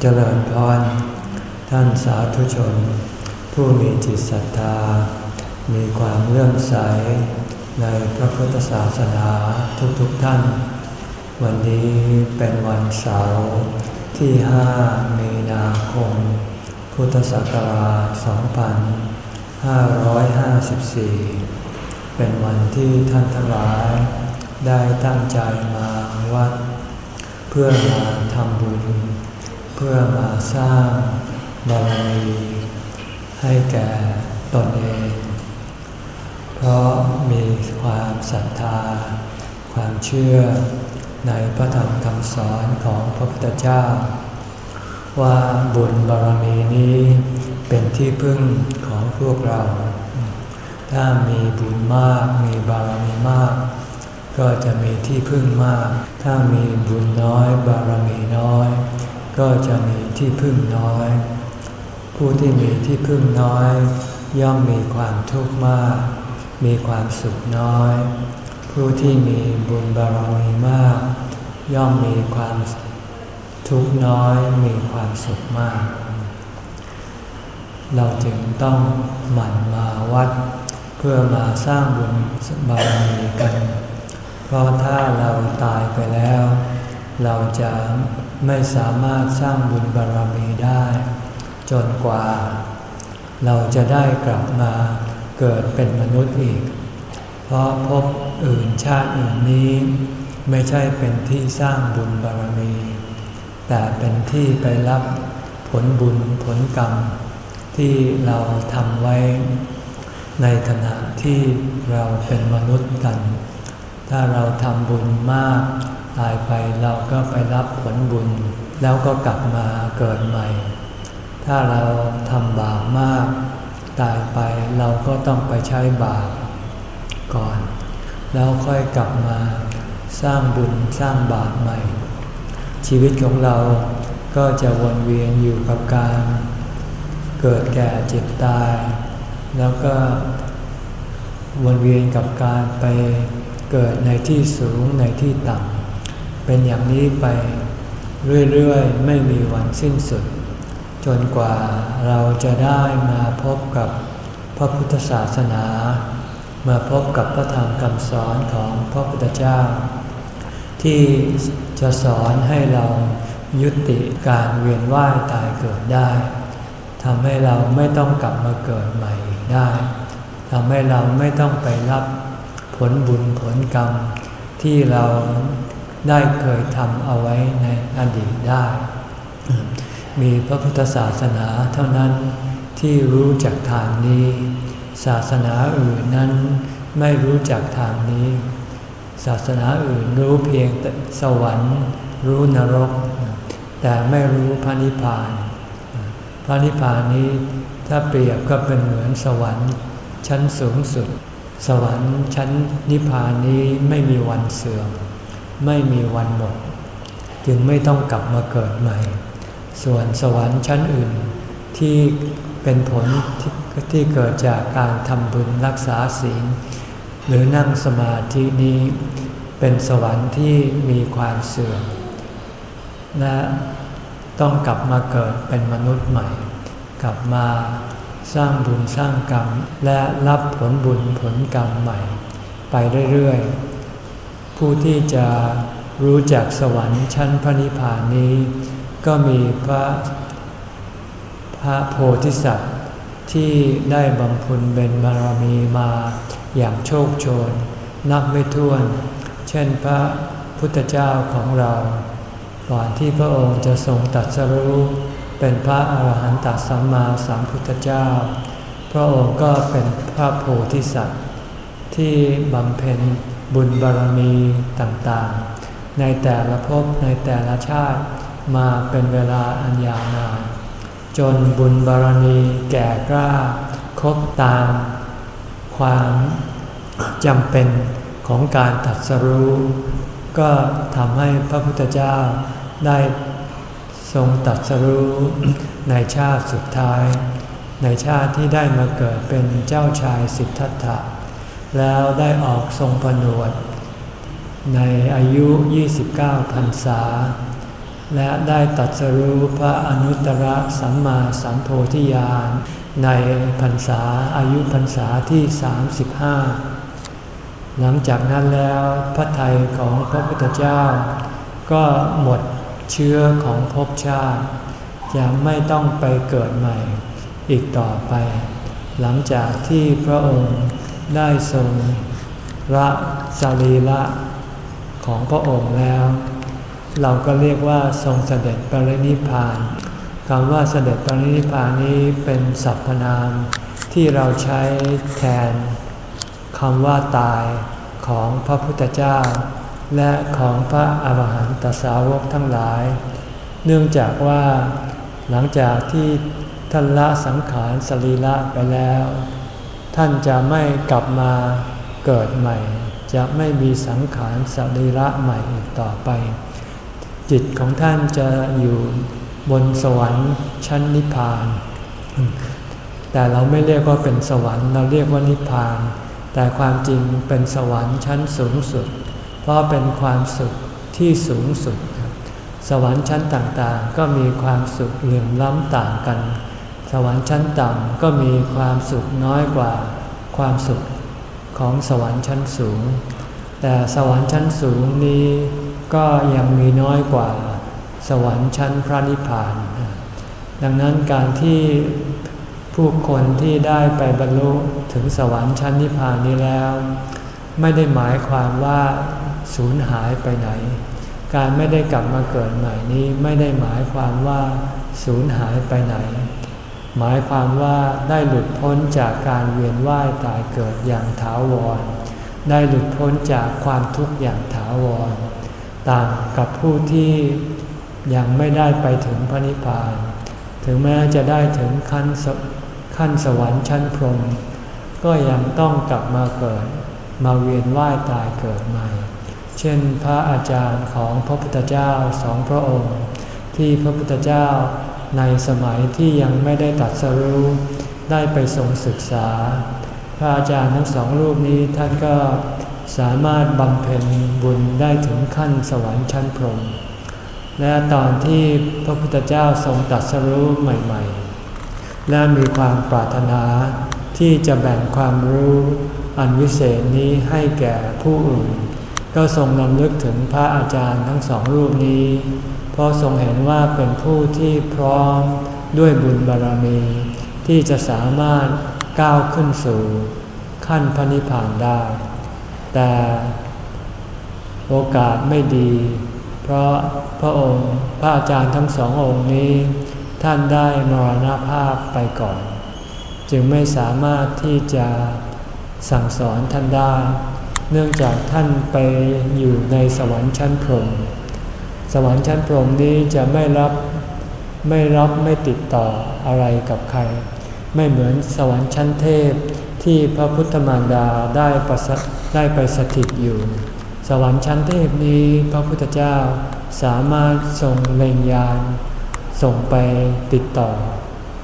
เจริญพร ท่านสาธุชน ผู้มีจิตศรัทธา มีความเลื่อมใส ในพระพุทธศาสนาทุกๆทท่าน วันนี้เป็นวันเสาร์ที่ห้ามีนาคม พุทธศักราช 2554 เป็นวันที่ท่านทั้งหลาย ได้ตั้งใจมาวัด เพื่อมาทำบุญ พื่อมาสร้างบารมีให้แก่ตนเอง เพราะมีความศรัทธา ความเชื่อในพระธรรมคำสอนของพระพุทธเจ้า ว่าบุญบารมีนี้เป็นที่พึ่งของพวกเรา ถ้ามีบุญมากมีบารมีมาก ก็จะมีที่พึ่งมาก ถ้ามีบุญน้อยบารมีน้อย ก็จะมีที่พึ่งน้อย ผู้ที่มีที่พึ่งน้อย ย่อมมีความทุกข์มาก มีความสุขน้อย ผู้ที่มีบุญบารมีมาก ย่อมมีความทุกข์น้อย มีความสุขมาก เราจึงต้องหมั่นมาวัด เพื่อมาสร้างบุญบารมีกัน เพราะถ้าเราตายไปแล้ว เราจะ ไม่สามารถสร้างบุญบารมีได้ จนกว่า เราจะได้กลับมาเกิดเป็นมนุษย์อีก เพราะพบอื่นชาติอื่นนี้ ไม่ใช่เป็นที่สร้างบุญบารมี แต่เป็นที่ไปรับผลบุญผลกรรม ที่เราทำไว้ ในขณะที่เราเป็นมนุษย์กัน ถ้าเราทำบุญมาก ตายไปเราก็ไปรับผลบุญ แล้วก็กลับมาเกิดใหม่ ถ้าเราทำบาปมาก ตายไปเราก็ต้องไปใช้บาปก่อน แล้วค่อยกลับมาสร้างบุญสร้างบาปใหม่ ชีวิตของเราก็จะวนเวียนอยู่กับการ เกิดแก่เจ็บตาย แล้วก็วนเวียนกับการไปเกิดในที่สูงในที่ต่ำ เป็นอย่างนี้ไปเรื่อยๆ ไม่มีวันสิ้นสุด จนกว่าเราจะได้มาพบกับพระพุทธศาสนา มาพบกับพระธรรมคำสอนของพระพุทธเจ้า ที่จะสอนให้เรายุติการเวียนว่ายตายเกิดได้ทำให้เราไม่ต้องกลับมาเกิดใหม่ได้ทำให้เราไม่ต้องไปรับผลบุญผลกรรมที่เรา ได้เคยทำเอาไว้ในอดีตได้ มีพระพุทธศาสนาเท่านั้นที่รู้จักทางนี้ ศาสนาอื่นนั้นไม่รู้จักทางนี้ ศาสนาอื่นรู้เพียงแต่สวรรค์ รู้นรก แต่ไม่รู้พระนิพพาน พระนิพพานนี้ถ้าเปรียบก็เป็นเหมือนสวรรค์ ชั้นสูงสุด สวรรค์ชั้นนิพพานนี้ไม่มีวันเสื่อม ไม่มีวันหมด จึงไม่ต้องกลับมาเกิดใหม่ ส่วนสวรรค์ชั้นอื่นที่เป็นผลทที่เกิดจากการทำบุญรักษาศีลหรือนั่งสมาธินี้ เป็นสวรรค์ที่มีความเสื่อมและต้องกลับมาเกิดเป็นมนุษย์ใหม่ กลับมาสร้างบุญสร้างกรรม และรับผลบุญผลกรรมใหม่ ไปเรื่อยๆ ผู้ที่จะรู้จักสวรรค์ชั้นพระนิพพานนี้ ก็มีพระพระโพธิสัตว์ที่ได้บำพุนเป็นบารมีมาอย่างโชคโชน นับไม่ถ้วน เช่นพระพุทธเจ้าของเรา ก่อนที่พระองค์จะทรงตัดสรู้เป็นพระอาหารหันตสัมมาสัมพุทธเจ้า พระองค์ก็เป็นพระโพธิสัตว์ที่บำเพ็ญ บุญบารมีต่างๆ ในแต่ละภพในแต่ละชาติมาเป็นเวลาอันยาวนานจนบุญบารมีแก่กล้าครบตาม ความจำเป็นของการตัดสรู้ ก็ทำให้พระพุทธเจ้าได้ทรงตัดสรู้ในชาติสุดท้าย ในชาติที่ได้มาเกิดเป็นเจ้าชายสิทธัตถะ แล้วได้ออกทรงผนวด ในอายุ 29 พรรษา และได้ตัดสรู้พระอนุตตรสัมมาสัมโพธิญาณในพรรษาอายุพรรษาที่ 35 หลังจากนั้นแล้วพระทัยของพระพุทธเจ้า ก็หมดเชื้อของภพชาติจะไม่ต้องไปเกิดใหม่อีกต่อไป หลังจากที่พระองค์ ได้ทรงระสรีละของพระองค์แล้ว เราก็เรียกว่าทรงเสด็จปรินิพานคำว่าเสด็จปรินิพานนี้เป็นสรรพนามที่เราใช้แทนคำว่าตายของพระพุทธเจ้า และของพระอาหารหันตสาวกทั้งหลาย เนื่องจากว่าหลังจากที่ท่านละสังขารสรีละไปแล้ว ท่านจะไม่กลับมาเกิดใหม่ จะไม่มีสังขารสรีระใหม่อีกต่อไป จิตของท่านจะอยู่บนสวรรค์ชั้นนิพพาน แต่เราไม่เรียกว่าเป็นสวรรค์เราเรียกว่านิพพาน แต่ความจริงเป็นสวรรค์ชั้นสูงสุด เพราะเป็นความสุขที่สูงสุด สวรรค์ชั้นต่างๆ ก็มีความสุขเหลื่อมล้ำต่างกัน สวรรค์ชั้นต่ำก็มีความสุขน้อยกว่าความสุขของสวรรค์ชั้นสูง แต่สวรรค์ชั้นสูงนี้ก็ยังมีน้อยกว่าสวรรค์ชั้นพระนิพพาน ดังนั้นการที่ผู้คนที่ได้ไปบรรลุถึงสวรรค์ชั้นนิพพานนี้แล้ว ไม่ได้หมายความว่าสูญหายไปไหน การไม่ได้กลับมาเกิดใหม่นี้ไม่ได้หมายความว่าสูญหายไปไหน หมายความว่าได้หลุดพ้นจากการเวียนว่ายตายเกิดอย่างถาวร ได้หลุดพ้นจากความทุกข์อย่างถาวร ต่างกับผู้ที่ยังไม่ได้ไปถึงพระนิพพาน ถึงแม้จะได้ถึงขั้นขั้นสวรรค์ชั้นพรหมก็ยังต้องกลับมาเกิด มาเวียนว่ายตายเกิดใหม่ เช่นพระอาจารย์ของพระพุทธเจ้าสองพระองค์ ที่พระพุทธเจ้า ในสมัยที่ยังไม่ได้ตัดสรู้ได้ไปทรงศึกษา พระอาจารย์ทั้งสองรูปนี้ท่านก็สามารถบำเพ็ญบุญได้ถึงขั้นสวรรค์ชั้นพรหมและตอนที่พระพุทธเจ้าทรงตัดสรู้ใหม่ๆ และมีความปรารถนาที่จะแบ่งความรู้อันวิเศษนี้ให้แก่ผู้อื่น ก็ทรงนำลึกถึงพระอาจารย์ทั้งสองรูปนี้ เพราะทรงเห็นว่าเป็นผู้ที่พร้อมด้วยบุญบารรมี ที่จะสามารถก้าวขึ้นสู่ขั้นพระนิพพานได้ แต่โอกาสไม่ดี เพราะพระองค์พระอาจารย์ทั้งสององค์นี้ ท่านได้มรณภาพไปก่อน จึงไม่สามารถที่จะสั่งสอนท่านได้ เนื่องจากท่านไปอยู่ในสวรรค์ชั้นพรหม สวรรค์ชั้นพรหมนี้จะไม่รับไม่รับไม่ติดต่ออะไรกับใคร ไม่เหมือนสวรรค์ชั้นเทพที่พระพุทธมารดาได้ประได้ไปสถิตอยู่ สวรรค์ชั้นเทพนี้พระพุทธเจ้าสามารถส่งเลงยานส่งไปติดต่อ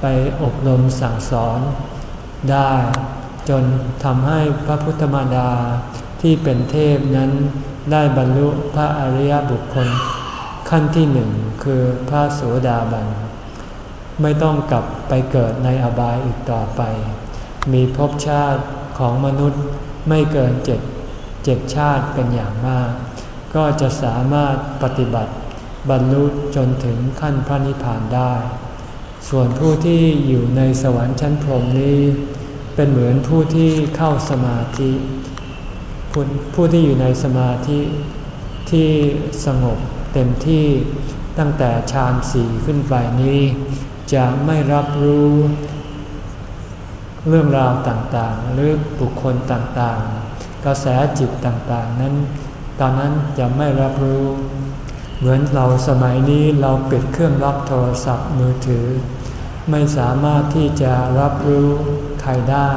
ไปอบรมสั่งสอนได้จนทำให้พระพุทธมารดาที่เป็นเทพนั้นได้บรรลุพระอริยบุคคล ขั้นที่หนึ่งคือพระโสดาบัน ไม่ต้องกลับไปเกิดในอบายอีกต่อไป มีภพชาติของมนุษย์ไม่เกินเจ็ดเจ็ดชาติเป็นอย่างมาก ก็จะสามารถปฏิบัติบรรลุจนถึงขั้นพระนิพพานได้ ส่วนผู้ที่อยู่ในสวรรค์ชั้นพรหมนี้เป็นเหมือนผู้ที่เข้าสมาธิผู้ผู้ที่อยู่ในสมาธิที่สงบ เต็มที่ตั้งแต่ฌานสี่ขึ้นไปนี้ จะไม่รับรู้ เรื่องราวต่างๆ หรือบุคคลต่างๆ กระแสจิตต่างๆ นั้น ตอนนั้นจะไม่รับรู้ เหมือนเราสมัยนี้เราปิดเครื่องรับโทรศัพท์มือถือ ไม่สามารถที่จะรับรู้ใครได้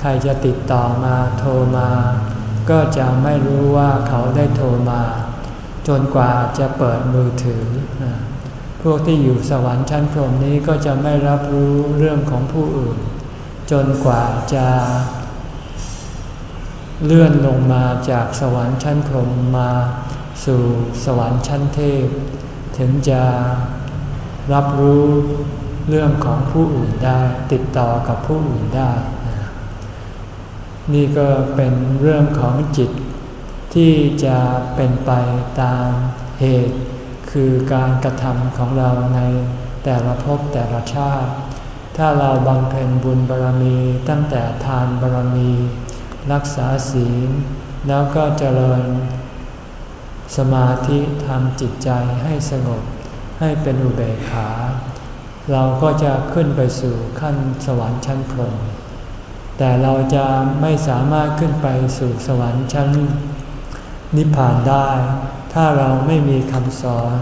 ใครจะติดต่อมาโทรมา ก็จะไม่รู้ว่าเขาได้โทรมา จนกว่าจะเปิดมือถือ พวกที่อยู่สวรรค์ชั้นพรหมนี้ก็จะไม่รับรู้เรื่องของผู้อื่น จนกว่าจะเลื่อนลงมาจากสวรรค์ชั้นพรหมมาสู่สวรรค์ชั้นเทพ ถึงจะรับรู้เรื่องของผู้อื่นได้ติดต่อกับผู้อื่นได้ นี่ก็เป็นเรื่องของจิต ที่จะเป็นไปตามเหตุ คือการกระทำของเราในแต่ละภพแต่ละชาติ ถ้าเราบำเพ็ญบุญบารรมีตั้งแต่ทานบารรมี รักษาศีล แล้วก็เจริญ สมาธิทำจิตใจให้สงบให้เป็นอุเบกขา เราก็จะขึ้นไปสู่ขั้นสวรรค์ชั้นพรหมแต่เราจะไม่สามารถขึ้นไปสู่สวรรค์ชั้น นิพพานได้ ถ้าเราไม่มีคำสอน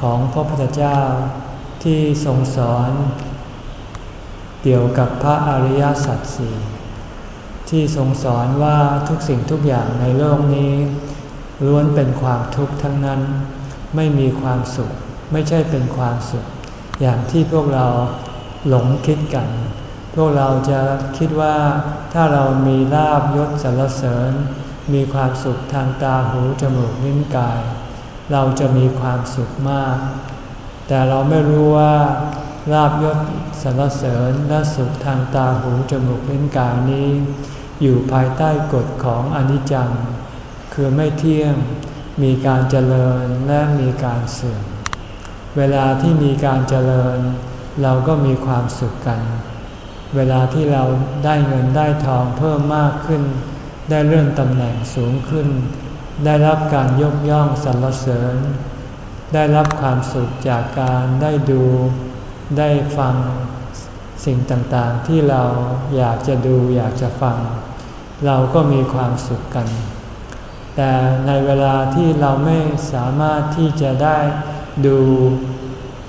ของพระพุทธเจ้าที่ทรงสอนเกี่ยวกับพระอริยสัจสี่ที่ทรงสอนว่าทุกสิ่งทุกอย่างในโลกนี้ ล้วนเป็นความทุกข์ทั้งนั้น ไม่มีความสุข ไม่ใช่เป็นความสุข อย่างที่พวกเราหลงคิดกัน พวกเราจะคิดว่าถ้าเรามีลาบยศสรรเสริญ มีความสุขทางตาหูจมูกลิ้นกาย เราจะมีความสุขมาก แต่เราไม่รู้ว่าลาบยศสรรเสริญและสุขทางตาหูจมูกลิ้นกายนี้ อยู่ภายใต้กฎของอนิจจัง คือไม่เที่ยงมีการเจริญและมีการเสื่อม เวลาที่มีการเจริญ เราก็มีความสุขกัน เวลาที่เราได้เงินได้ทองเพิ่มมากขึ้น ได้เลื่อนตำแหน่งสูงขึ้น ได้รับการยกย่องสรรเสริญ ได้รับความสุขจากการได้ดู ได้ฟังสิ่งต่างๆ ที่เราอยากจะดูอยากจะฟัง เราก็มีความสุขกัน แต่ในเวลาที่เราไม่สามารถที่จะได้ดู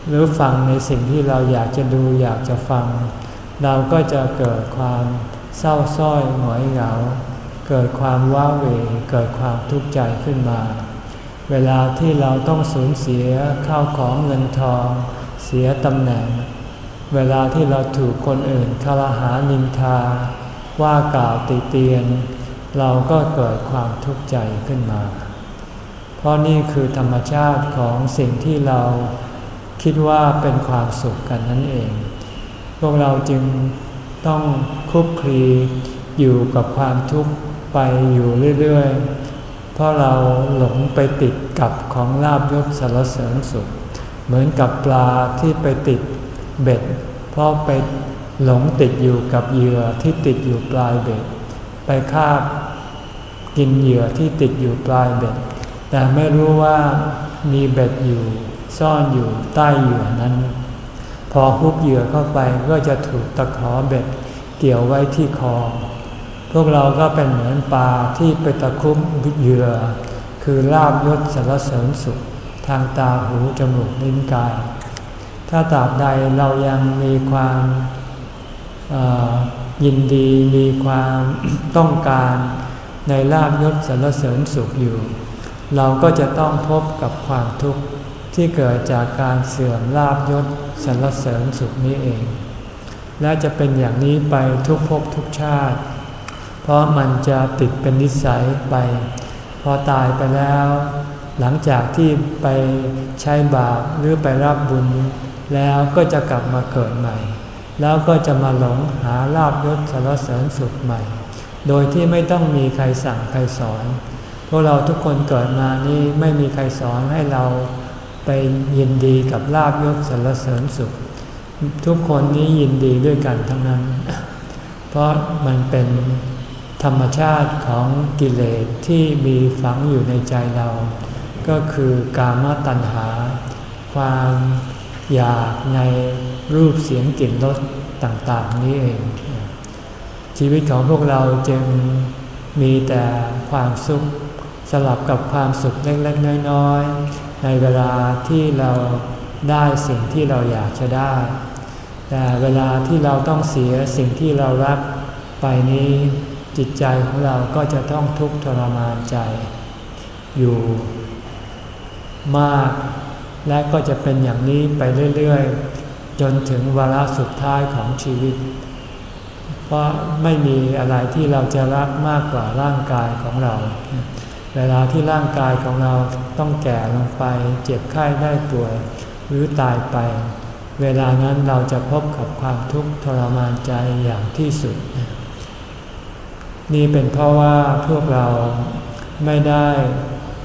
หรือฟังในสิ่งที่เราอยากจะดูอยากจะฟัง เราก็จะเกิดความเศร้าส้อยหงอยเหงา เกิดความว้าเหวเกิดความทุกข์ใจขึ้นมา เวลาที่เราต้องสูญเสียข้าวของเงินทอง เสียตำแหน่ง เวลาที่เราถูกคนอื่นคารหานินทา ว่ากล่าวติเตียน เราก็เกิดความทุกข์ใจขึ้นมา เพราะนี่คือธรรมชาติของสิ่งที่เราคิดว่าเป็นความสุขกันนั่นเอง พวกเราจึงต้องคุกคลีอยู่กับความทุกข์ ไปอยู่เรื่อยๆ เพราะเราหลงไปติดกับของลาบยศสารเสริญสุข เหมือนกับปลาที่ไปติดเบ็ด เพราะไปหลงติดอยู่กับเหยื่อที่ติดอยู่ปลายเบ็ด ไปคาบกินเหยื่อที่ติดอยู่ปลายเบ็ด แต่ไม่รู้ว่ามีเบ็ดอยู่ซ่อนอยู่ใต้เหยื่อนั้น พอฮุบเหยื่อเข้าไปก็จะถูกตะขอเบ็ดเกี่ยวไว้ที่คอ พวกเราก็เป็นเหมือนปลาที่ไปตะคุบเหยื่อ คือลาบยศสารเสริญสุข ทางตาหูจมูกลิ้นกาย ถ้าตราบใดเรายังมีความยินดีมีความต้องการในลาบยศสรรเสริญสุขอยู่ เราก็จะต้องพบกับความทุกข์ที่เกิดจากการเสื่อมลาบยศสรรเสริญสุขนี้เอง และจะเป็นอย่างนี้ไปทุกภพทุกชาติ ราะมันจะติดเป็นนิสัยไป พอตายไปแล้ว หลังจากที่ไปใช้บาปหรือไปรับบุญ แล้วก็จะกลับมาเกิดใหม่ แล้วก็จะมาหลงหาลาบยศสารเสริญสุขใหม่ โดยที่ไม่ต้องมีใครสั่งใครสอน พวกเราทุกคนเกิดมานี่ไม่มีใครสอนให้เราไปยินดีกับลาบยศสารเสริญสุข ทุกคนนี้ยินดีด้วยกันทั้งนั้น เพราะมันเป็น ธรรมชาติของกิเลสที่มีฝังอยู่ในใจเรา ก็คือกามตัณหา ความอยากในรูปเสียงกลิ่นรสต่างๆนี้เอง ชีวิตของพวกเราจึงมีแต่ความสุขสลับกับความสุขเล็กๆน้อยๆในเวลาที่เราได้สิ่งที่เราอยากจะได้ แต่เวลาที่เราต้องเสียสิ่งที่เรารักไปนี้ จิตใจของเราก็จะต้องทุกข์ทรมานใจ อยู่มากและก็จะเป็นอย่างนี้ไปเรื่อยๆ จนถึงวาระสุดท้ายของชีวิต เพราะไม่มีอะไรที่เราจะรักมากกว่าร่างกายของเรา เวลาที่ร่างกายของเราต้องแก่ลงไป เจ็บไข้ได้ป่วย หรือตายไป เวลานั้นเราจะพบกับความทุกข์ทรมานใจอย่างที่สุด นี่เป็นเพราะว่าพวกเราไม่ได้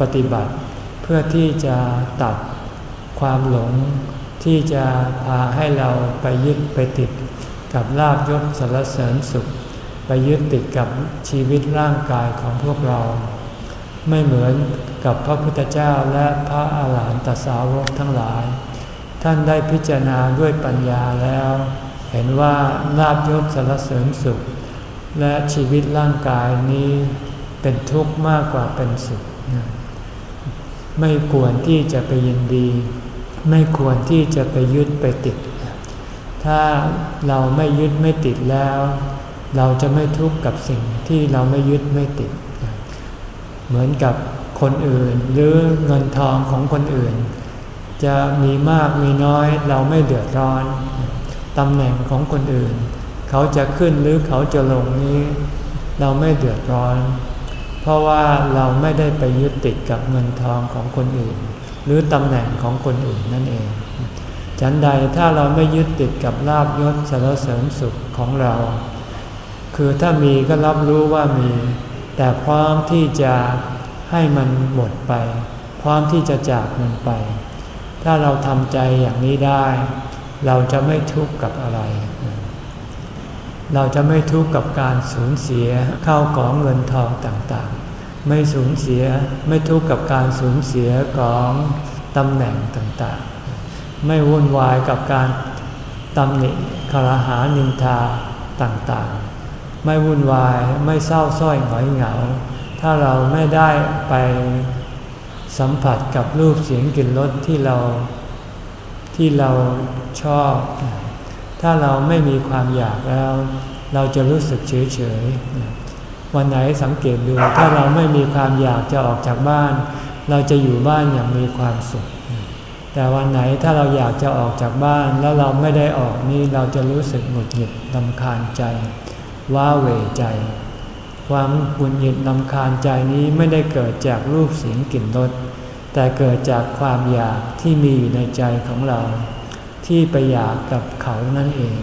ปฏิบัติ เพื่อที่จะตัดความหลงที่จะพาให้เราไปยึดไปติดกับลาบยศสารเสริญสุข ไปยึดติดกับชีวิตร่างกายของพวกเรา ไม่เหมือนกับพระพุทธเจ้าและพระอาหารหันตสาวกทั้งหลาย ท่านได้พิจารณาด้วยปัญญาแล้ว เห็นว่าลาบยศสารเสริญสุข และชีวิตร่างกายนี้เป็นทุกข์มากกว่าเป็นสุข ไม่ควรที่จะไปยินดี ไม่ควรที่จะไปยึดไปติด ถ้าเราไม่ยึดไม่ติดแล้ว เราจะไม่ทุกข์กับสิ่งที่เราไม่ยึดไม่ติด เหมือนกับคนอื่นหรือเงินทองของคนอื่น จะมีมากมีน้อยเราไม่เดือดร้อนตำแหน่งของคนอื่น เขาจะขึ้นหรือเขาจะลงนี้ เราไม่เดือดร้อน เพราะว่าเราไม่ได้ไปยึดติดกับเงินทองของคนอื่น หรือตำแหน่งของคนอื่นนั่นเอง ฉันใดถ้าเราไม่ยึดติดกับลาบยศสารเสริญสุขของเรา คือถ้ามีก็รับรู้ว่ามี แต่พร้อมที่จะให้มันหมดไป พร้อมที่จะจากมันไป ถ้าเราทำใจอย่างนี้ได้ เราจะไม่ทุกข์กับอะไร เราจะไม่ทุกข์กับการสูญเสียเข้าของเงินทองต่างๆ ไม่สูญเสียไม่ทุกข์กับการสูญเสียของตำแหน่งต่างๆ ไม่วุ่นวายกับการตำหนิคารหานินทาต่างๆ ไม่วุ่นวายไม่เศร้าส้อยหงอยเหงา ถ้าเราไม่ได้ไปสัมผัสกับรูปเสียงกลิ่นรสที่เราที่เราชอบ ถ้าเราไม่มีความอยากแล้ว เราจะรู้สึกเฉยเฉยวันไหนสังเกตดู ถ้าเราไม่มีความอยากจะออกจากบ้าน เราจะอยู่บ้านอย่างมีความสุข แต่วันไหนถ้าเราอยากจะออกจากบ้านแล้วเราไม่ได้ออกนี่เราจะรู้สึกหงุดหงิดลำคาญใจ ว้าเหวใจ ความหงุดหงิดลำคาญใจนี้ไม่ได้เกิดจากรูปเสียงกลิ่นรสแต่เกิดจากความอยากที่มีอยู่ในใจของเรา ที่ไปอยากกับเขานั่นเอง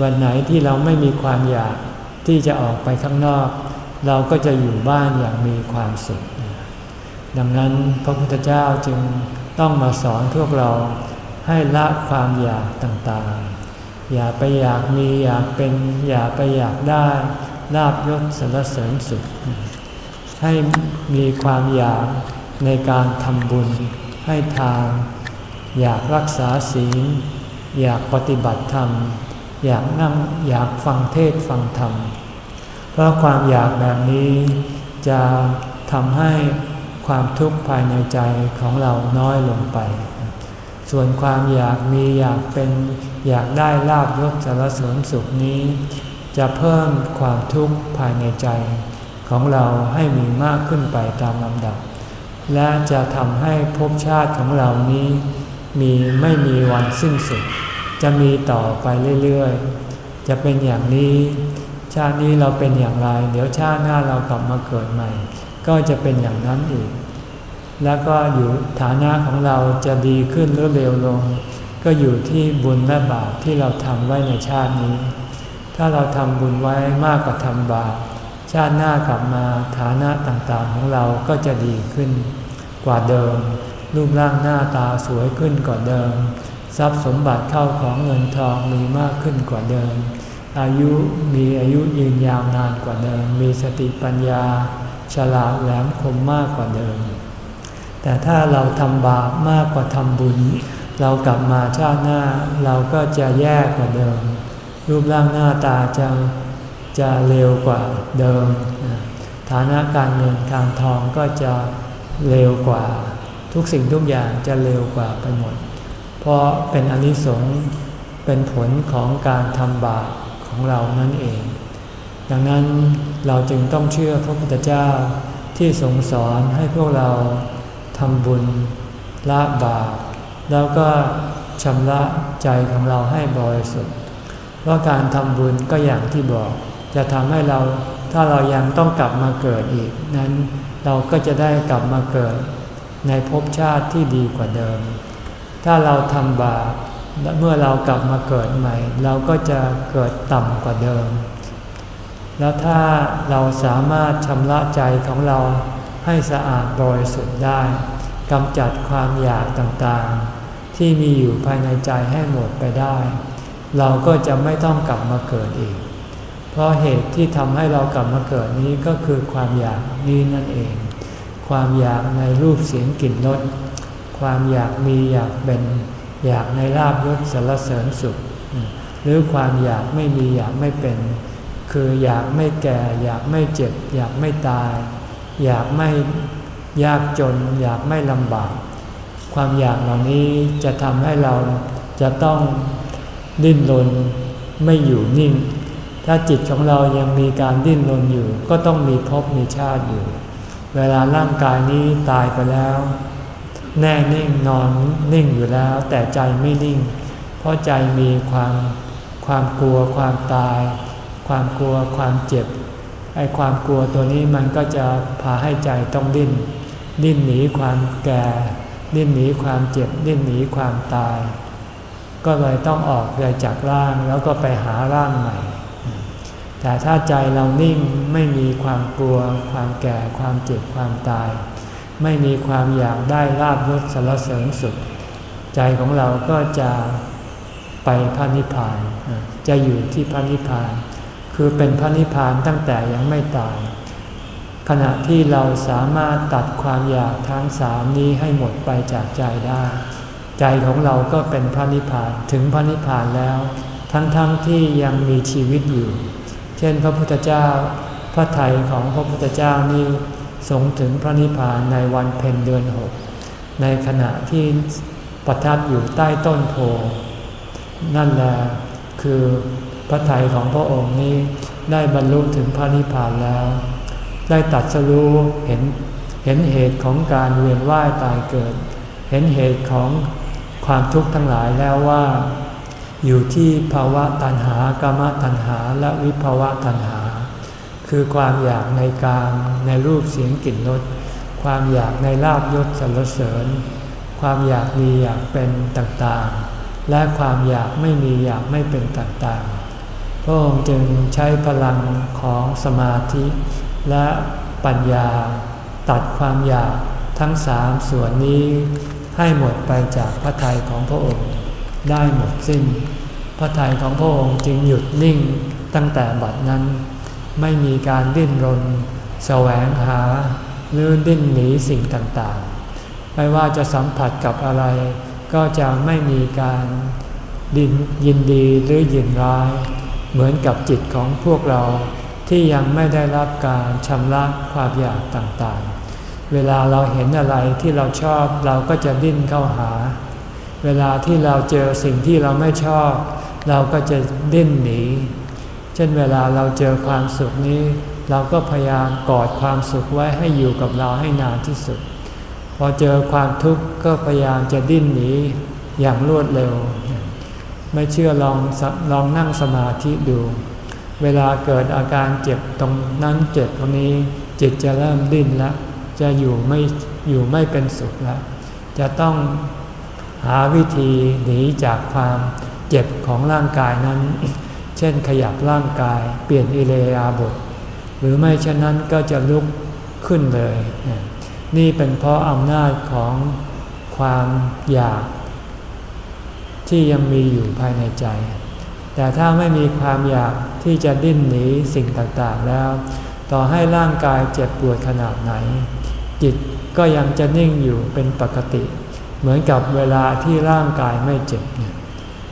วันไหนที่เราไม่มีความอยากที่จะออกไปข้างนอก เราก็จะอยู่บ้านอย่างมีความสุข ดังนั้นพระพุทธเจ้าจึงต้องมาสอนพวกเราให้ละความอยากต่างๆ อย่าไปอยากมีอยากเป็น อย่าไปอยากได้ลาบยศสรรเสริญสุข ให้มีความอยากในการทำบุญให้ทาน อยากรักษาศีล อยากปฏิบัติธรรม อยากนั่งอยากฟังเทศฟังธรรม เพราะความอยากแบบนี้จะทำให้ความทุกข์ภายในใจของเราน้อยลงไป ส่วนความอยากมีอยากเป็นอยากได้ลาบยศสารเสริญสุขนี้ จะเพิ่มความทุกข์ภายในใจของเราให้มีมากขึ้นไปตามลำดับ และจะทำให้ภพชาติของเรานี้ มีไม่มีวันสิ้นสุด จะมีต่อไปเรื่อยๆ จะเป็นอย่างนี้ ชาตินี้เราเป็นอย่างไร เดี๋ยวชาติหน้าเรากลับมาเกิดใหม่ ก็จะเป็นอย่างนั้นอีก แล้วก็อยู่ฐานะของเราจะดีขึ้นหรือเร็วลง ก็อยู่ที่บุญและบาปที่เราทำไว้ในชาตินี้ ถ้าเราทำบุญไว้มากกว่าทำบาปชาติหน้ากลับมาฐานะต่างๆของเราก็จะดีขึ้นกว่าเดิม รูปร่างหน้าตาสวยขึ้นกว่าเดิม ทรัพย์สมบัติเข้าของเงินทองมีมากขึ้นกว่าเดิม อายุมีอายุยืนยาวนานกว่าเดิม มีสติปัญญา ฉลาดแหลมคมมากกว่าเดิม แต่ถ้าเราทำบาปมากกว่าทำบุญ เรากลับมาชาติหน้าเราก็จะแย่กว่าเดิม รูปร่างหน้าตาจะจะเร็วกว่าเดิม ฐานะการเงินการทองก็จะเร็วกว่า ทุกสิ่งทุกอย่างจะเร็วกว่าไปหมด เพราะเป็นอนิสงส์เป็นผลของการทำบาปของเรานั่นเอง ดังนั้นเราจึงต้องเชื่อพระพุทธเจ้าที่ทรงสอนให้พวกเราทำบุญละบาปแล้วก็ชำระใจของเราให้บริสุทธิ์เพราะการทำบุญก็อย่างที่บอก จะทำให้เราถ้าเรายังต้องกลับมาเกิดอีก นั้นเราก็จะได้กลับมาเกิด ในภพชาติที่ดีกว่าเดิม ถ้าเราทำบาปเมื่อเรากลับมาเกิดใหม่ เราก็จะเกิดต่ำกว่าเดิม แล้วถ้าเราสามารถชำระใจของเราให้สะอาดบริสุทธิ์ได้กำจัดความอยากต่างๆ ที่มีอยู่ภายในใจให้หมดไปได้ เราก็จะไม่ต้องกลับมาเกิดอีก เพราะเหตุที่ทำให้เรากลับมาเกิดนี้ก็คือความอยากนี้นั่นเอง ความอยากในรูปเสียงกลิ่นรสความอยากมีอยากเป็น อยากในลาบยศสารเสริญสุข หรือความอยากไม่มีอยากไม่เป็น คืออยากไม่แก่ อยากไม่เจ็บ อยากไม่ตาย อยากไม่ยากจน อยากไม่ลำบาก ความอยากเหล่านี้จะทำให้เราจะต้องดิ้นรนไม่อยู่นิ่ง ถ้าจิตของเรายังมีการดิ้นรนอยู่ ก็ต้องมีภพมีชาติอยู่ เวลาร่างกายนี้ตายไปแล้ว แน่นิ่งนอนนิ่งอยู่แล้ว แต่ใจไม่นิ่ง เพราะใจมีความความกลัวความตาย ความกลัวความเจ็บไอ้ความกลัวตัวนี้มันก็จะพาให้ใจต้องดิ้น ดิ้นหนีความแก่ ดิ้นหนีความเจ็บ ดิ้นหนีความตาย ก็เลยต้องออกเลยจากร่างแล้วก็ไปหาร่างใหม่ แต่ถ้าใจเรานิ่งไม่มีความกลัว ความแก่ความเจ็บความตาย ไม่มีความอยากได้ลาบยศสารเสริญสุด ใจของเราก็จะไปพระนิพพาน จะอยู่ที่พระนิพพาน คือเป็นพระนิพพานตั้งแต่ยังไม่ตาย ขณะที่เราสามารถตัดความอยากทั้งสามนี้ให้หมดไปจากใจได้ ใจของเราก็เป็นพระนิพพานถึงพระนิพพานแล้ว ทั้งๆทที่ยังมีชีวิตอยู่ เช่น พระพุทธเจ้า พระไทยของพระพุทธเจ้านี่ทรงถึงพระนิพพานในวันเพ็ญเดือนหกในขณะที่ประทับอยู่ใต้ต้นโพนั่นแหละคือพระไทยของพระองค์นี้ได้บรรลุถึงพระนิพพานแล้ว ได้ตัดสรู้เห็นเห็นเหตุของการเวียนว่ายตายเกิด เห็นเหตุของความทุกข์ทั้งหลายแล้วว่า อยู่ที่ภาวะตัณหากรรมตัณหาและวิภาวะตัณหา คือความอยากในการในรูปเสียงกลิ่นรสความอยากในลาบยศสรรเสริญ ความอยากมีอยากเป็นต่างๆ และความอยากไม่มีอยากไม่เป็นต่างๆ พระองค์จึงใช้พลังของสมาธิและปัญญา ตัดความอยากทั้งสามส่วนนี้ให้หมดไปจากพระทัยของพระองค์ ได้หมดสิ้น พระทัยของพระองค์จึงหยุดนิ่งตั้งแต่บัดนั้น ไม่มีการดิ้นรน แสวงหาหรือดิ้นหนีสิ่งต่างๆ ไม่ว่าจะสัมผัสกับอะไร ก็จะไม่มีการดินยินดีหรือยินร้าย เหมือนกับจิตของพวกเราที่ยังไม่ได้รับการชำระความอยากต่างๆ เวลาเราเห็นอะไรที่เราชอบเราก็จะดิ้นเข้าหา เวลาที่เราเจอสิ่งที่เราไม่ชอบ เราก็จะดิ้นหนี เช่นเวลาเราเจอความสุขนี้ เราก็พยายามกอดความสุขไว้ให้อยู่กับเราให้นานที่สุด พอเจอความทุกข์ก็พยายามจะดิ้นหนีอย่างรวดเร็ว ไม่เชื่อลองลองนั่งสมาธิดู เวลาเกิดอาการเจ็บตรงนั้นเจ็บตรงนี้ จิตจะเริ่มดิ้นล้วจะอยู่ไม่อยู่ไม่เป็นสุขล้วจะต้อง หาวิธีหนีจากความเจ็บของร่างกายนั้น เช่นขยับร่างกาย เปลี่ยนอิเลอาบทหรือไม่เช่นนั้นก็จะลุกขึ้นเลย นี่เป็นเพราะอำนาจของความอยาก ที่ยังมีอยู่ภายในใจ แต่ถ้าไม่มีความอยากที่จะดิ้นหนีสิ่งต่างๆแล้ว ต่อให้ร่างกายเจ็บปวดขนาดไหน จิตก็ยังจะนิ่งอยู่เป็นปกติ เหมือนกับเวลาที่ร่างกายไม่เจ็บเนี่ย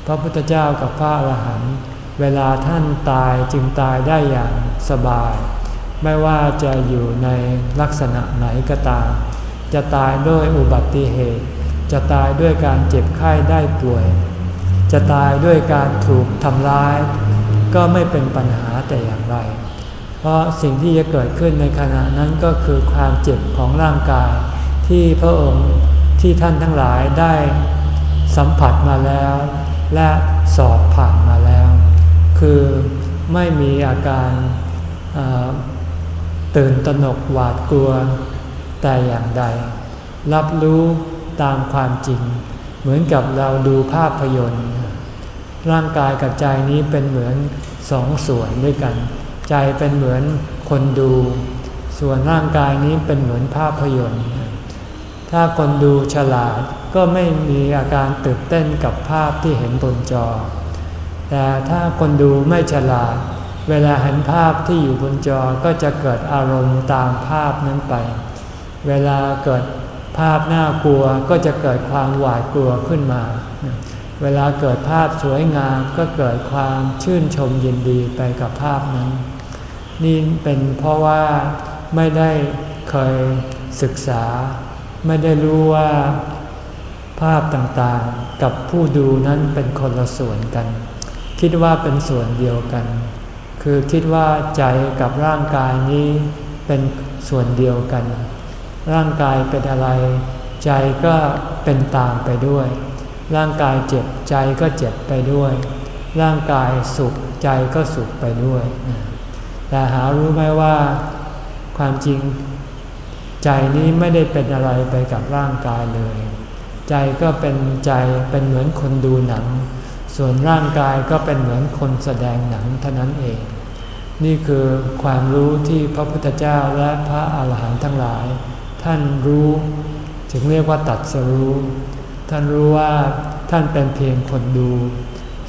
พระพุทธเจ้ากับพระอรหันต์เวลาท่านตายจึงตายได้อย่างสบาย ไม่ว่าจะอยู่ในลักษณะไหนก็ตาม จะตายด้วยอุบัติเหตุ จะตายด้วยการเจ็บไข้ได้ป่วย จะตายด้วยการถูกทำร้าย ก็ไม่เป็นปัญหาแต่อย่างไร เพราะสิ่งที่จะเกิดขึ้นในขณะนั้นก็คือความเจ็บของร่างกายที่พระองค์ ที่ท่านทั้งหลายได้สัมผัสมาแล้ว และสอบผ่านมาแล้ว คือไม่มีอาการตื่นตระหนกหวาดกลัว แต่อย่างใด รับรู้ตามความจริง เหมือนกับเราดูภาพยนตร์ ร่างกายกับใจนี้เป็นเหมือนสองส่วนด้วยกัน ใจเป็นเหมือนคนดู ส่วนร่างกายนี้เป็นเหมือนภาพยนตร์ ถ้าคนดูฉลาดก็ไม่มีอาการตื่นเต้นกับภาพที่เห็นบนจอ แต่ถ้าคนดูไม่ฉลาด เวลาเห็นภาพที่อยู่บนจอก็จะเกิดอารมณ์ตามภาพนั้นไป เวลาเกิดภาพน่ากลัวก็จะเกิดความหวาดกลัวขึ้นมา เวลาเกิดภาพสวยงามก็เกิดความชื่นชมยินดีไปกับภาพนั้น นี่เป็นเพราะว่าไม่ได้เคยศึกษา ไม่ได้รู้ว่าภาพต่างๆ กับผู้ดูนั้นเป็นคนละส่วนกัน คิดว่าเป็นส่วนเดียวกัน คือคิดว่าใจกับร่างกายนี้เป็นส่วนเดียวกัน ร่างกายเป็นอะไร ใจก็เป็นตามไปด้วย ร่างกายเจ็บใจก็เจ็บไปด้วย ร่างกายสุขใจก็สุขไปด้วย แต่หารู้ไหมว่า ความจริง ใจนี้ไม่ได้เป็นอะไรไปกับร่างกายเลย ใจก็เป็นใจเป็นเหมือนคนดูหนัง ส่วนร่างกายก็เป็นเหมือนคนแสดงหนังเท่านั้นเอง นี่คือความรู้ที่พระพุทธเจ้าและพระอาหารหันต์ทั้งหลาย ท่านรู้จึงเรียกว่าตัดสรู้ ท่านรู้ว่าท่านเป็นเพียงคนดู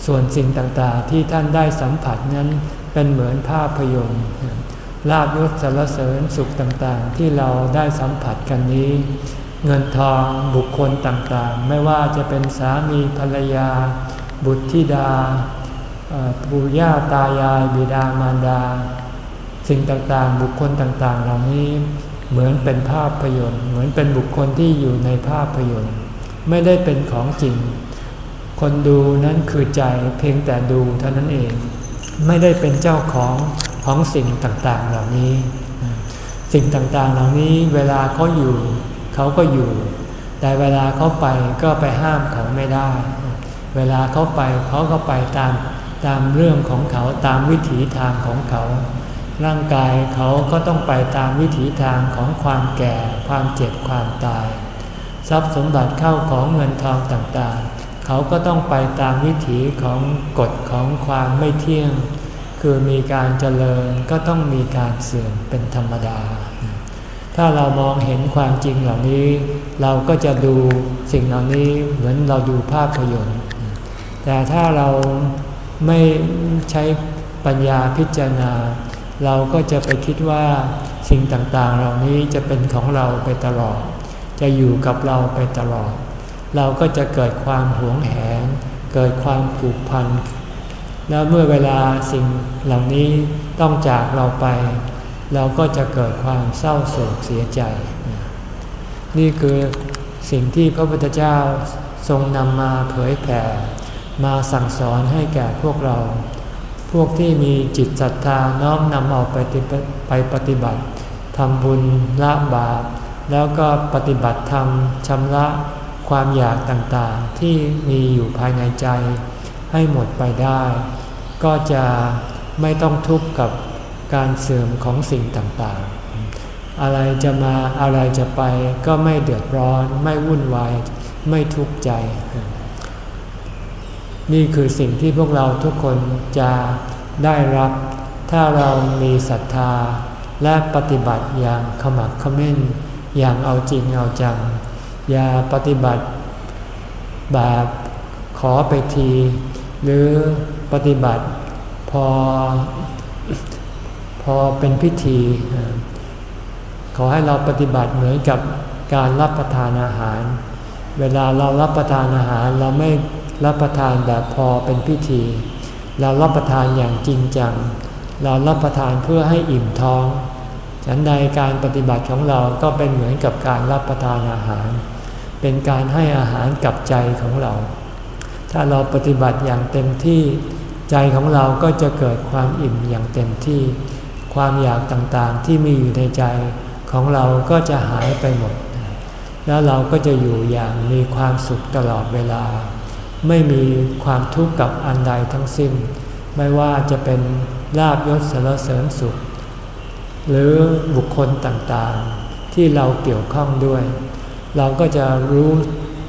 ส่วนสิ่งต่างๆที่ท่านได้สัมผัสนั้นเป็นเหมือนภาพยนตร์ ลาบยศสารเสริญสุขต่างๆ ที่เราได้สัมผัสกันนี้ เงินทองบุคคลต่างๆ ไม่ว่าจะเป็นสามีภรรยา บุตรธิดาปู่ย่าตายายบิดามารดา สิ่งต่างๆ บุคคลต่างๆ เหล่านี้เหมือนเป็นภาพยนตร์ เหมือนเป็นบุคคลที่อยู่ในภาพยนตร์ ไม่ได้เป็นของจริง คนดูนั้นคือใจเพียงแต่ดูเท่านั้นเอง ไม่ได้เป็นเจ้าของ ของสิ่งต่างๆเหล่านี้ สิ่งต่างๆเหล่านี้เวลาเขาอยู่เขาก็อยู่ แต่เวลาเขาไปก็ไปห้ามเขาไม่ได้ เวลาเขาไปเขาก็ไปตามตามเรื่องของเขาตามวิถีทางของเขา ร่างกายเขาก็ต้องไปตามวิถีทางของความแก่ ความเจ็บความตาย ทรัพย์สมบัติเข้าของเงินทองต่างๆ เขาก็ต้องไปตามวิถีของกฎของความไม่เที่ยง คือมีการเจริญก็ต้องมีการเสื่อมเป็นธรรมดา ถ้าเรามองเห็นความจริงเหล่านี้ เราก็จะดูสิ่งเหล่านี้เหมือนเราดูภาพยนตร์ แต่ถ้าเราไม่ใช้ปัญญาพิจารณา เราก็จะไปคิดว่าสิ่งต่างๆ เหล่านี้จะเป็นของเราไปตลอด จะอยู่กับเราไปตลอด เราก็จะเกิดความหวงแหน เกิดความผูกพัน แล้วเมื่อเวลาสิ่งเหล่านี้ต้องจากเราไป เราก็จะเกิดความเศร้าโศกเสียใจ นี่คือสิ่งที่พระพุทธเจ้าทรงนำมาเผยแผ่ มาสั่งสอนให้แก่พวกเรา พวกที่มีจิตศรัทธาน้อมนำเอาไปไปปฏิบัติทำบุญละบาปแล้วก็ปฏิบัติธรรมชำระความอยากต่างๆ ที่มีอยู่ภายในใจ ให้หมดไปได้ ก็จะไม่ต้องทุกข์กับการเสื่อมของสิ่งต่างๆ อะไรจะมาอะไรจะไปก็ไม่เดือดร้อน ไม่วุ่นวาย ไม่ทุกข์ใจ นี่คือสิ่งที่พวกเราทุกคนจะได้รับ ถ้าเรามีศรัทธาและปฏิบัติอย่างขมักขม้น อย่างเอาจริงเอาจัง อย่าปฏิบัติแบบขอไปที หรือปฏิบัติพอพอเป็นพิธี ขอให้เราปฏิบัติเหมือนกับการรับประทานอาหาร เวลาเรารับประทานอาหารเราไม่รับประทานแบบพอเป็นพิธี เรารับประทานอย่างจริงจัง เรารับประทานเพื่อให้อิ่มท้องฉันใดการปฏิบัติของเราก็เป็นเหมือนกับการรับประทานอาหาร เป็นการให้อาหารกับใจของเรา ถ้าเราปฏิบัติอย่างเต็มที่ ใจของเราก็จะเกิดความอิ่มอย่างเต็มที่ ความอยากต่างๆที่มีอยู่ในใจของเราก็จะหายไปหมด แล้วเราก็จะอยู่อย่างมีความสุขตลอดเวลา ไม่มีความทุกข์กับอันใดทั้งสิ้น ไม่ว่าจะเป็นลาบยศสารเสริญสุข หรือบุคคลต่างๆ ที่เราเกี่ยวข้องด้วย เราก็จะรู้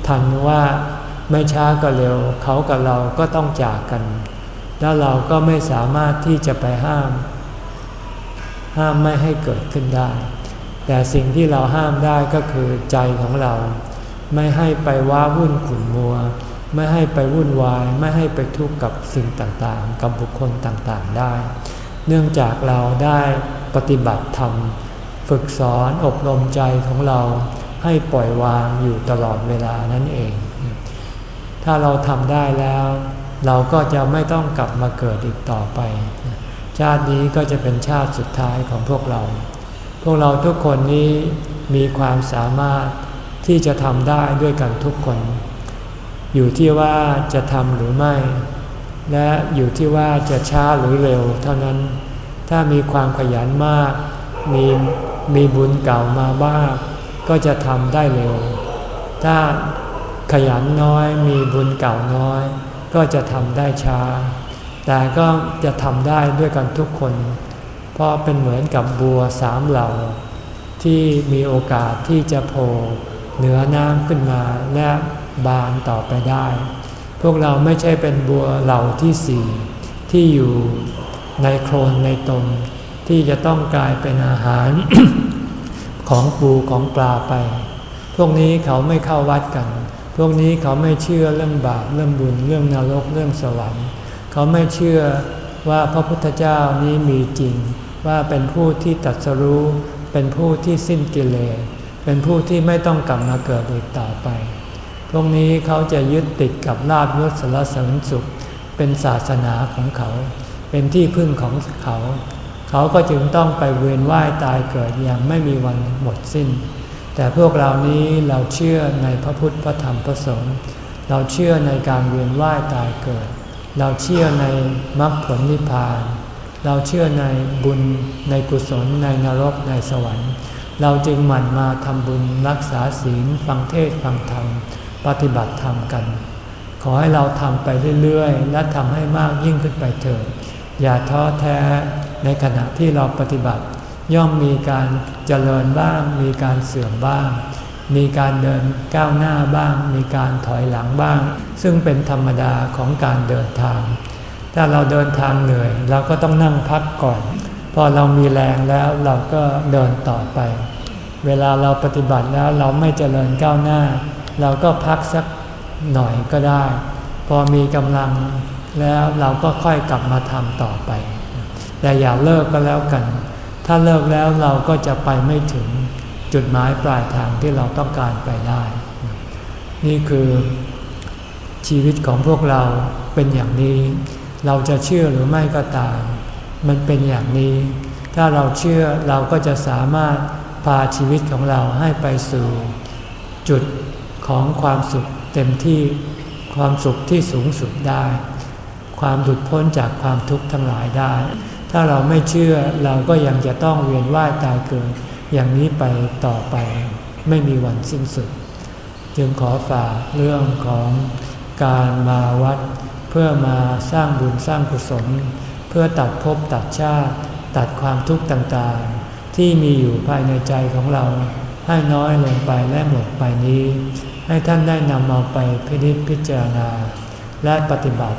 ทันว่า ไม่ช้าก็เร็ว เขากับเราก็ต้องจากกัน แล้วเราก็ไม่สามารถที่จะไปห้าม ห้ามไม่ให้เกิดขึ้นได้ แต่สิ่งที่เราห้ามได้ก็คือใจของเรา ไม่ให้ไปว้าวุ่นขุ่นมัว ไม่ให้ไปวุ่นวาย ไม่ให้ไปทุกข์กับสิ่งต่างๆ กับบุคคลต่างๆได้ เนื่องจากเราได้ปฏิบัติธรรม ฝึกสอนอบรมใจของเราให้ปล่อยวางอยู่ตลอดเวลานั่นเอง ถ้าเราทำได้แล้ว เราก็จะไม่ต้องกลับมาเกิดอีกต่อไป ชาตินี้ก็จะเป็นชาติสุดท้ายของพวกเรา พวกเราทุกคนนี้มีความสามารถที่จะทำได้ด้วยกันทุกคน อยู่ที่ว่าจะทำหรือไม่ และอยู่ที่ว่าจะช้าหรือเร็วเท่านั้น ถ้ามีความขยันมาก มีมีบุญเก่ามาบ้างก็จะทำได้เร็ว ถ้า ขยันน้อยมีบุญเก่าน้อย ก็จะทำได้ช้า แต่ก็จะทำได้ด้วยกันทุกคน เพราะเป็นเหมือนกับบัวสามเหล่า ที่มีโอกาสที่จะโผล่เหนือน้ำขึ้นมาและบานต่อไปได้ พวกเราไม่ใช่เป็นบัวเหล่าที่สี่ที่อยู่ในโคลนในตมที่จะต้องกลายเป็นอาหารของปูของปลาไป พวกนี้เขาไม่เข้าวัดกัน พวกนี้เขาไม่เชื่อเรื่องบาปเรื่องบุญเรื่องนรกเรื่องสวรรค์ เขาไม่เชื่อว่าพระพุทธเจ้านี้มีจริง ว่าเป็นผู้ที่ตัดสรู้ เป็นผู้ที่สิ้นกิเลสเป็นผู้ที่ไม่ต้องกลับมาเกิดอีกต่อไป พวกนี้เขาจะยึดติดกับลาบยศสารสริญสุข เป็นศาสนาของเขา เป็นที่พึ่งของเขา เขาก็จึงต้องไปเวียนว่ายตายเกิดอย่างไม่มีวันหมดสิ้น แต่พวกเรานี้เราเชื่อในพระพุทธพระธรรมพระสงฆ์เราเชื่อในการเวียนว่ายตายเกิด เราเชื่อในมรรคผลนิพพาน เราเชื่อในบุญในกุศลในนรกในสวรรค์ เราจึงหมั่นมาทำบุญรักษาศีลฟังเทศฟังธรรม ปฏิบัติธรรมกัน ขอให้เราทำไปเรื่อยๆ และทำให้มากยิ่งขึ้นไปเถิดอย่าท้อแท้ในขณะที่เราปฏิบัติ ย่อมมีการเจริญบ้าง มีการเสื่อมบ้าง มีการเดินก้าวหน้าบ้าง มีการถอยหลังบ้าง ซึ่งเป็นธรรมดาของการเดินทาง ถ้าเราเดินทางเหนื่อย เราก็ต้องนั่งพักก่อน พอเรามีแรงแล้วเราก็เดินต่อไป เวลาเราปฏิบัติแล้วเราไม่เจริญก้าวหน้า เราก็พักสักหน่อยก็ได้ พอมีกำลังแล้วเราก็ค่อยกลับมาทำต่อไป แต่อย่าเลิกก็แล้วกัน ถ้าเลิกแล้วเราก็จะไปไม่ถึงจุดหมายปลายทางที่เราต้องการไปได้ นี่คือชีวิตของพวกเราเป็นอย่างนี้ เราจะเชื่อหรือไม่ก็ตาม มันเป็นอย่างนี้ ถ้าเราเชื่อเราก็จะสามารถพาชีวิตของเราให้ไปสู่จุดของความสุขเต็มที่ความสุขที่สูงสุดได้ ความหลุดพ้นจากความทุกข์ทั้งหลายได้ ถ้าเราไม่เชื่อเราก็ยังจะต้องเวียนว่ายตายเกิด อย่างนี้ไปต่อไปไม่มีวันสิ้นสุด จึงขอฝากเรื่องของการมาวัด เพื่อมาสร้างบุญสร้างกุศล เพื่อตัดภพตัดชาติ ตัดความทุกข์ต่างๆ ที่มีอยู่ภายในใจของเรา ให้น้อยลงไปและหมดไปนี้ ให้ท่านได้นำเอาไปพิจิตพิจารณา และปฏิบัติ